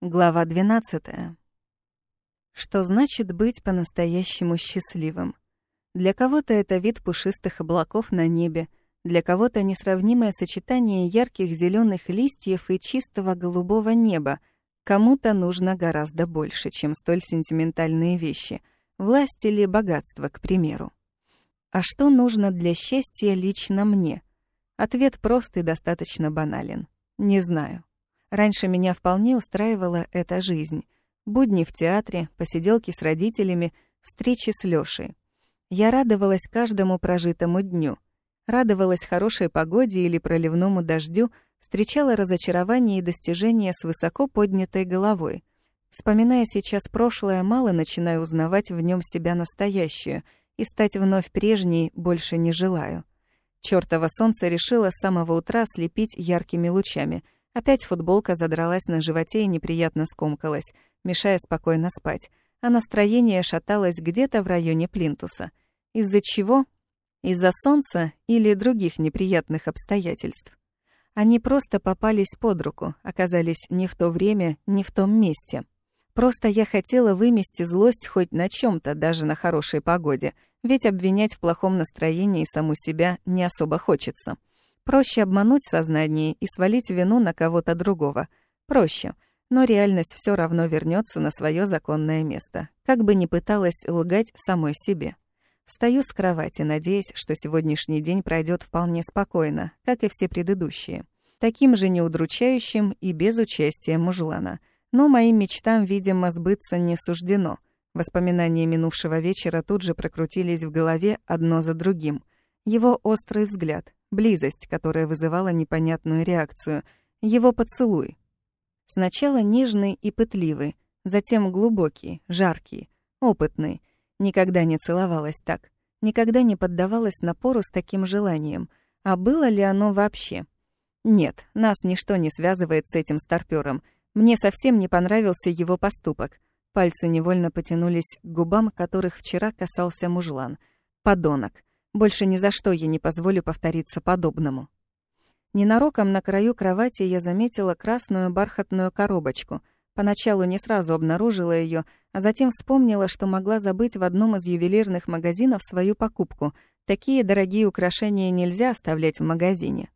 Глава 12. Что значит быть по-настоящему счастливым? Для кого-то это вид пушистых облаков на небе, для кого-то несравнимое сочетание ярких зеленых листьев и чистого голубого неба, кому-то нужно гораздо больше, чем столь сентиментальные вещи, власть или богатство, к примеру. А что нужно для счастья лично мне? Ответ прост и достаточно банален. Не знаю. Раньше меня вполне устраивала эта жизнь. Будни в театре, посиделки с родителями, встречи с Лёшей. Я радовалась каждому прожитому дню. Радовалась хорошей погоде или проливному дождю, встречала разочарование и достижения с высоко поднятой головой. Вспоминая сейчас прошлое, мало начинаю узнавать в нем себя настоящую, и стать вновь прежней больше не желаю. Чёртово солнце решило с самого утра слепить яркими лучами — Опять футболка задралась на животе и неприятно скомкалась, мешая спокойно спать, а настроение шаталось где-то в районе плинтуса. Из-за чего? Из-за солнца или других неприятных обстоятельств. Они просто попались под руку, оказались не в то время, не в том месте. Просто я хотела вымести злость хоть на чем то даже на хорошей погоде, ведь обвинять в плохом настроении саму себя не особо хочется. Проще обмануть сознание и свалить вину на кого-то другого. Проще. Но реальность все равно вернется на свое законное место, как бы ни пыталась лгать самой себе. Встаю с кровати, надеясь, что сегодняшний день пройдет вполне спокойно, как и все предыдущие. Таким же неудручающим и без участия мужлана. Но моим мечтам, видимо, сбыться не суждено. Воспоминания минувшего вечера тут же прокрутились в голове одно за другим. Его острый взгляд, близость, которая вызывала непонятную реакцию, его поцелуй. Сначала нежный и пытливый, затем глубокий, жаркий, опытный. Никогда не целовалась так, никогда не поддавалась напору с таким желанием. А было ли оно вообще? Нет, нас ничто не связывает с этим старпёром. Мне совсем не понравился его поступок. Пальцы невольно потянулись к губам, которых вчера касался мужлан. Подонок. Больше ни за что я не позволю повториться подобному. Ненароком на краю кровати я заметила красную бархатную коробочку. Поначалу не сразу обнаружила ее, а затем вспомнила, что могла забыть в одном из ювелирных магазинов свою покупку. Такие дорогие украшения нельзя оставлять в магазине.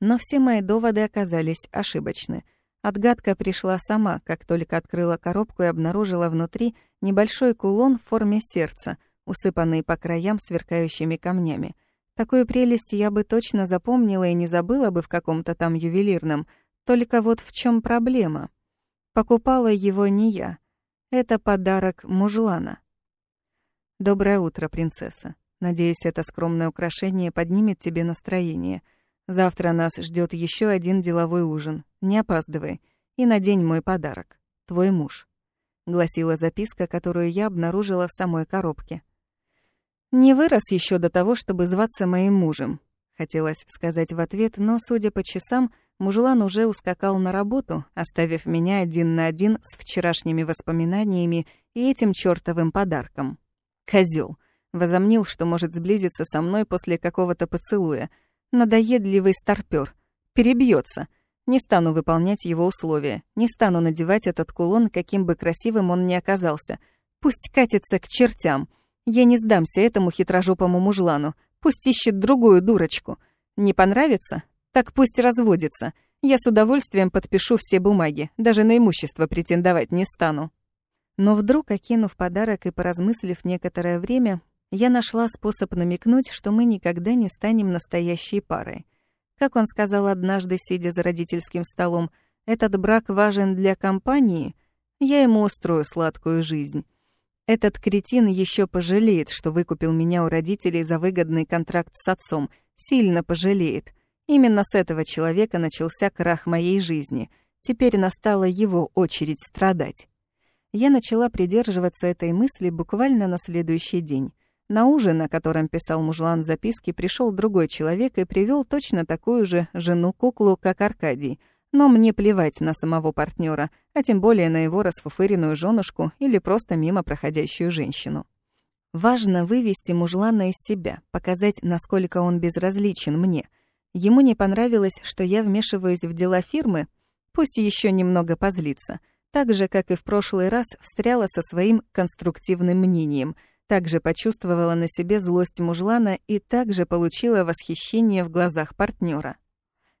Но все мои доводы оказались ошибочны. Отгадка пришла сама, как только открыла коробку и обнаружила внутри небольшой кулон в форме сердца — усыпанные по краям сверкающими камнями. Такую прелесть я бы точно запомнила и не забыла бы в каком-то там ювелирном. Только вот в чем проблема? Покупала его не я. Это подарок мужлана. Доброе утро, принцесса. Надеюсь, это скромное украшение поднимет тебе настроение. Завтра нас ждет еще один деловой ужин. Не опаздывай. И надень мой подарок. Твой муж. Гласила записка, которую я обнаружила в самой коробке. Не вырос еще до того, чтобы зваться моим мужем. Хотелось сказать в ответ, но, судя по часам, мужлан уже ускакал на работу, оставив меня один на один с вчерашними воспоминаниями и этим чёртовым подарком. Козёл. Возомнил, что может сблизиться со мной после какого-то поцелуя. Надоедливый старпёр. Перебьется. Не стану выполнять его условия. Не стану надевать этот кулон, каким бы красивым он ни оказался. Пусть катится к чертям. Я не сдамся этому хитрожопому мужлану. Пусть ищет другую дурочку. Не понравится? Так пусть разводится. Я с удовольствием подпишу все бумаги. Даже на имущество претендовать не стану. Но вдруг, окинув подарок и поразмыслив некоторое время, я нашла способ намекнуть, что мы никогда не станем настоящей парой. Как он сказал однажды, сидя за родительским столом, «Этот брак важен для компании», я ему устрою сладкую жизнь. Этот кретин еще пожалеет, что выкупил меня у родителей за выгодный контракт с отцом. Сильно пожалеет. Именно с этого человека начался крах моей жизни. Теперь настала его очередь страдать. Я начала придерживаться этой мысли буквально на следующий день. На ужин, на котором писал мужлан записки, пришел другой человек и привел точно такую же жену-куклу, как Аркадий — но мне плевать на самого партнера, а тем более на его расфуфыренную женушку или просто мимо проходящую женщину. Важно вывести мужлана из себя, показать, насколько он безразличен мне. Ему не понравилось, что я вмешиваюсь в дела фирмы, пусть еще немного позлится. Так же, как и в прошлый раз, встряла со своим конструктивным мнением, также почувствовала на себе злость мужлана и также получила восхищение в глазах партнера.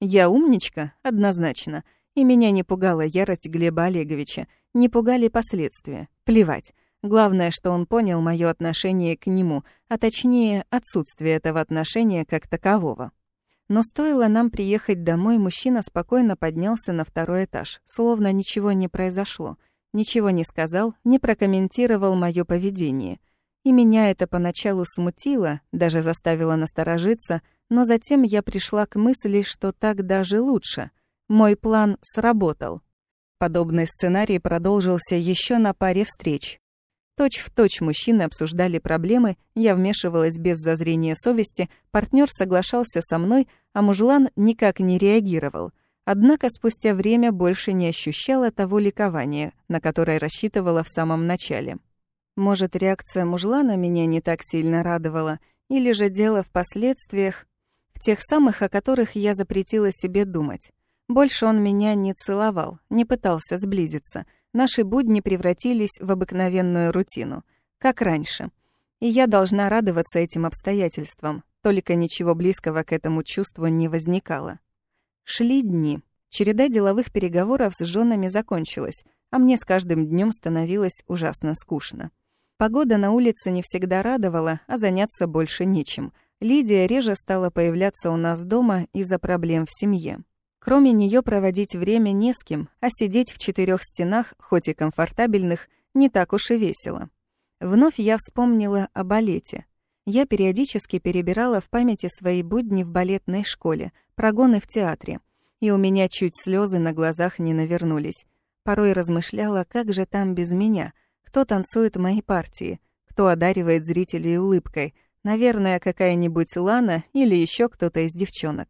Я умничка, однозначно, и меня не пугала ярость Глеба Олеговича, не пугали последствия. Плевать. Главное, что он понял моё отношение к нему, а точнее, отсутствие этого отношения как такового. Но стоило нам приехать домой, мужчина спокойно поднялся на второй этаж, словно ничего не произошло. Ничего не сказал, не прокомментировал моё поведение. И меня это поначалу смутило, даже заставило насторожиться, но затем я пришла к мысли, что так даже лучше. Мой план сработал. Подобный сценарий продолжился еще на паре встреч. Точь в точь мужчины обсуждали проблемы, я вмешивалась без зазрения совести, партнер соглашался со мной, а мужлан никак не реагировал. Однако спустя время больше не ощущала того ликования, на которое рассчитывала в самом начале. Может, реакция мужлана меня не так сильно радовала, или же дело в последствиях, тех самых, о которых я запретила себе думать. Больше он меня не целовал, не пытался сблизиться, Наши будни превратились в обыкновенную рутину, как раньше. И я должна радоваться этим обстоятельствам, только ничего близкого к этому чувству не возникало. Шли дни. Череда деловых переговоров с женами закончилась, а мне с каждым днем становилось ужасно скучно. Погода на улице не всегда радовала, а заняться больше нечем. Лидия реже стала появляться у нас дома из-за проблем в семье. Кроме нее проводить время не с кем, а сидеть в четырех стенах, хоть и комфортабельных, не так уж и весело. Вновь я вспомнила о балете. Я периодически перебирала в памяти свои будни в балетной школе, прогоны в театре. И у меня чуть слезы на глазах не навернулись. Порой размышляла, как же там без меня, кто танцует мои партии, кто одаривает зрителей улыбкой, наверное, какая-нибудь Лана или еще кто-то из девчонок.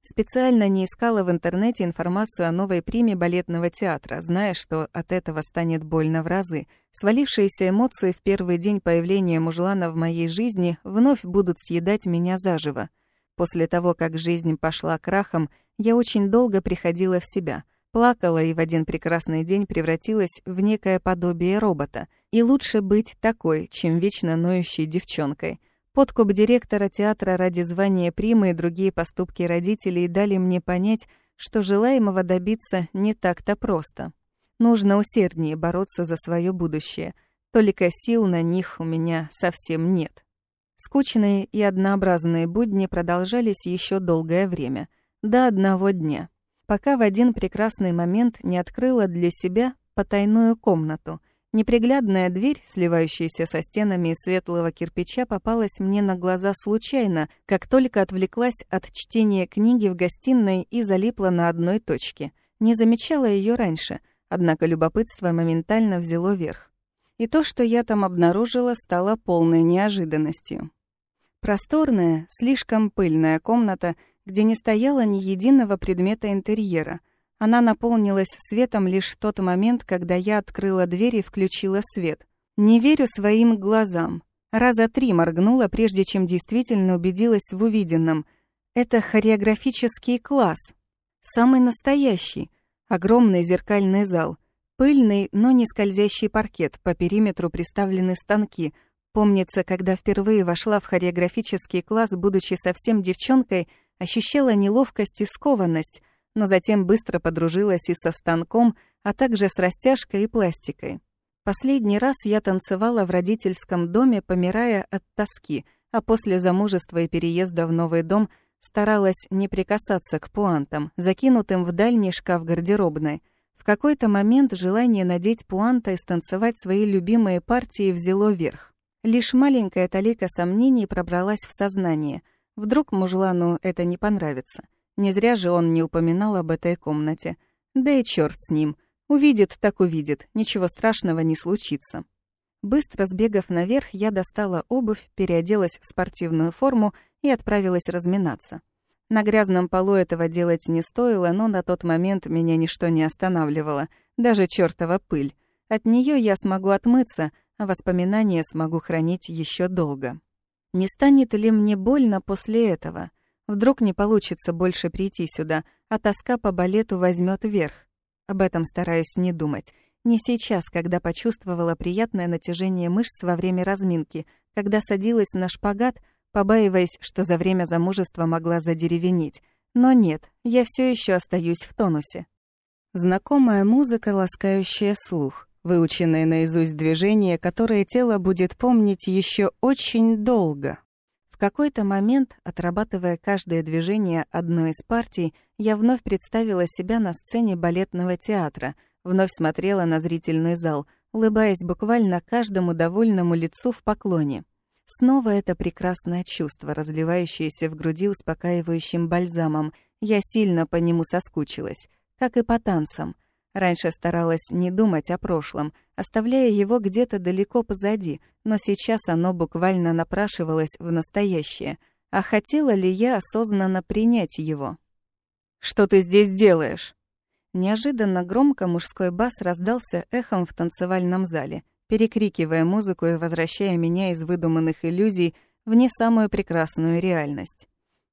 Специально не искала в интернете информацию о новой приме балетного театра, зная, что от этого станет больно в разы. Свалившиеся эмоции в первый день появления мужлана в моей жизни вновь будут съедать меня заживо. После того, как жизнь пошла крахом, я очень долго приходила в себя. Плакала и в один прекрасный день превратилась в некое подобие робота. И лучше быть такой, чем вечно ноющей девчонкой. Подкуп директора театра ради звания примы и другие поступки родителей дали мне понять, что желаемого добиться не так-то просто. Нужно усерднее бороться за свое будущее. Только сил на них у меня совсем нет. Скучные и однообразные будни продолжались еще долгое время, до одного дня, пока в один прекрасный момент не открыла для себя потайную комнату — Неприглядная дверь, сливающаяся со стенами из светлого кирпича, попалась мне на глаза случайно, как только отвлеклась от чтения книги в гостиной и залипла на одной точке. Не замечала ее раньше, однако любопытство моментально взяло верх. И то, что я там обнаружила, стало полной неожиданностью. Просторная, слишком пыльная комната, где не стояло ни единого предмета интерьера — она наполнилась светом лишь в тот момент, когда я открыла дверь и включила свет. Не верю своим глазам. Раза три моргнула, прежде чем действительно убедилась в увиденном. Это хореографический класс. Самый настоящий. Огромный зеркальный зал. Пыльный, но не скользящий паркет, по периметру приставлены станки. Помнится, когда впервые вошла в хореографический класс, будучи совсем девчонкой, ощущала неловкость и скованность — но затем быстро подружилась и со станком, а также с растяжкой и пластикой. Последний раз я танцевала в родительском доме, помирая от тоски, а после замужества и переезда в новый дом старалась не прикасаться к пуантам, закинутым в дальний шкаф гардеробной. В какой-то момент желание надеть пуанта и станцевать свои любимые партии взяло верх. Лишь маленькая талика сомнений пробралась в сознание. Вдруг мужлану это не понравится. Не зря же он не упоминал об этой комнате. Да и черт с ним. Увидит, так увидит. Ничего страшного не случится. Быстро сбегав наверх, я достала обувь, переоделась в спортивную форму и отправилась разминаться. На грязном полу этого делать не стоило, но на тот момент меня ничто не останавливало, даже чертова пыль. От нее я смогу отмыться, а воспоминания смогу хранить еще долго. Не станет ли мне больно после этого? Вдруг не получится больше прийти сюда, а тоска по балету возьмет верх. Об этом стараюсь не думать. Не сейчас, когда почувствовала приятное натяжение мышц во время разминки, когда садилась на шпагат, побаиваясь, что за время замужества могла задеревенеть. Но нет, я все еще остаюсь в тонусе. Знакомая музыка, ласкающая слух, выученные наизусть движения, которые тело будет помнить еще очень долго. В какой-то момент, отрабатывая каждое движение одной из партий, я вновь представила себя на сцене балетного театра, вновь смотрела на зрительный зал, улыбаясь буквально каждому довольному лицу в поклоне. Снова это прекрасное чувство, разливающееся в груди успокаивающим бальзамом. Я сильно по нему соскучилась как и по танцам. Раньше старалась не думать о прошлом, оставляя его где-то далеко позади, но сейчас оно буквально напрашивалось в настоящее. А хотела ли я осознанно принять его? «Что ты здесь делаешь?» Неожиданно громко мужской бас раздался эхом в танцевальном зале, перекрикивая музыку и возвращая меня из выдуманных иллюзий в не самую прекрасную реальность.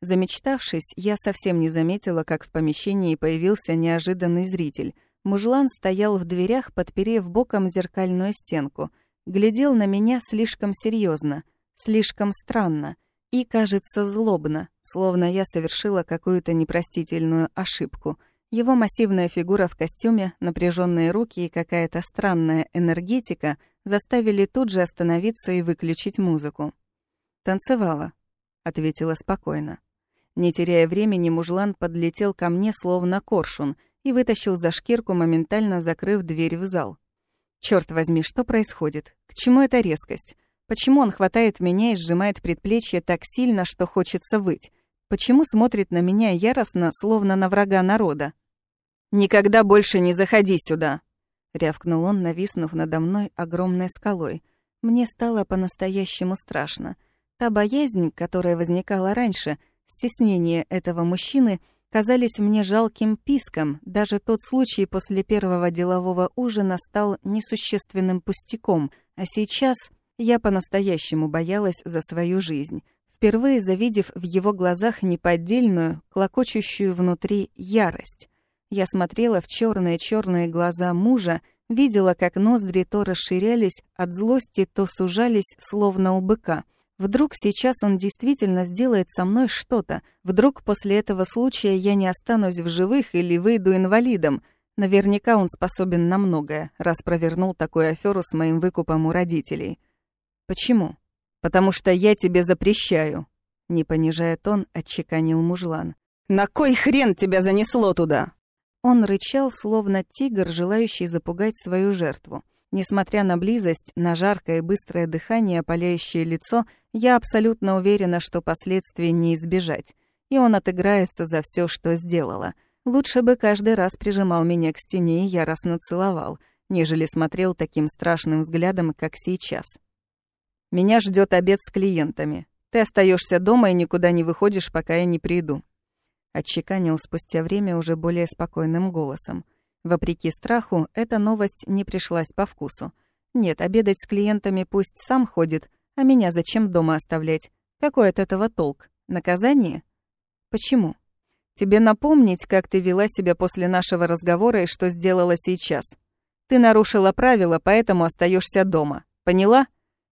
Замечтавшись, я совсем не заметила, как в помещении появился неожиданный зритель. Мужлан стоял в дверях, подперев боком зеркальную стенку. Глядел на меня слишком серьезно, слишком странно и, кажется, злобно, словно я совершила какую-то непростительную ошибку. Его массивная фигура в костюме, напряженные руки и какая-то странная энергетика заставили тут же остановиться и выключить музыку. «Танцевала», — ответила спокойно. Не теряя времени, мужлан подлетел ко мне, словно коршун, и вытащил за шкирку, моментально закрыв дверь в зал. Черт возьми, что происходит? К чему эта резкость? Почему он хватает меня и сжимает предплечье так сильно, что хочется выть? Почему смотрит на меня яростно, словно на врага народа? «Никогда больше не заходи сюда!» — рявкнул он, нависнув надо мной огромной скалой. Мне стало по-настоящему страшно. Та боязнь, которая возникала раньше, Стеснение этого мужчины казались мне жалким писком, даже тот случай после первого делового ужина стал несущественным пустяком, а сейчас я по-настоящему боялась за свою жизнь, впервые завидев в его глазах неподдельную, клокочущую внутри ярость. Я смотрела в черные черные глаза мужа, видела, как ноздри то расширялись от злости, то сужались, словно у быка — Вдруг сейчас он действительно сделает со мной что-то. Вдруг после этого случая я не останусь в живых или выйду инвалидом. Наверняка он способен на многое, раз провернул такую аферу с моим выкупом у родителей. Почему? Потому что я тебе запрещаю. Не понижая тон, отчеканил мужлан. «На кой хрен тебя занесло туда?» Он рычал, словно тигр, желающий запугать свою жертву. Несмотря на близость, на жаркое и быстрое дыхание, опаляющее лицо, я абсолютно уверена, что последствий не избежать. И он отыграется за все, что сделала. Лучше бы каждый раз прижимал меня к стене и яростно целовал, нежели смотрел таким страшным взглядом, как сейчас. «Меня ждет обед с клиентами. Ты остаешься дома и никуда не выходишь, пока я не приду», — отчеканил спустя время уже более спокойным голосом. Вопреки страху, эта новость не пришлась по вкусу. Нет, обедать с клиентами пусть сам ходит, а меня зачем дома оставлять? Какой от этого толк? Наказание? Почему? Тебе напомнить, как ты вела себя после нашего разговора и что сделала сейчас. Ты нарушила правила, поэтому остаешься дома. Поняла?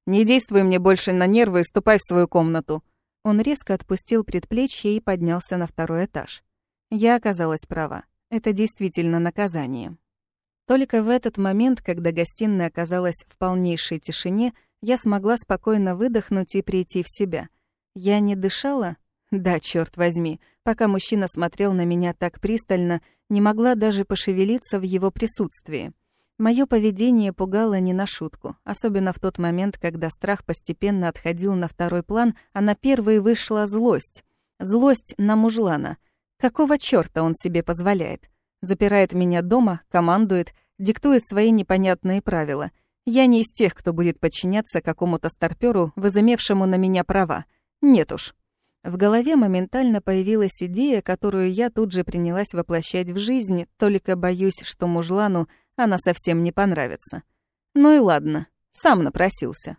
Не действуй мне больше на нервы и ступай в свою комнату. Он резко отпустил предплечье и поднялся на второй этаж. Я оказалась права. Это действительно наказание. Только в этот момент, когда гостиная оказалась в полнейшей тишине, я смогла спокойно выдохнуть и прийти в себя. Я не дышала? Да, черт возьми. Пока мужчина смотрел на меня так пристально, не могла даже пошевелиться в его присутствии. Мое поведение пугало не на шутку, особенно в тот момент, когда страх постепенно отходил на второй план, а на первый вышла злость. Злость на мужлана — Какого чёрта он себе позволяет? Запирает меня дома, командует, диктует свои непонятные правила. Я не из тех, кто будет подчиняться какому-то старпёру, возымевшему на меня права. Нет уж. В голове моментально появилась идея, которую я тут же принялась воплощать в жизнь, только боюсь, что мужлану она совсем не понравится. Ну и ладно, сам напросился.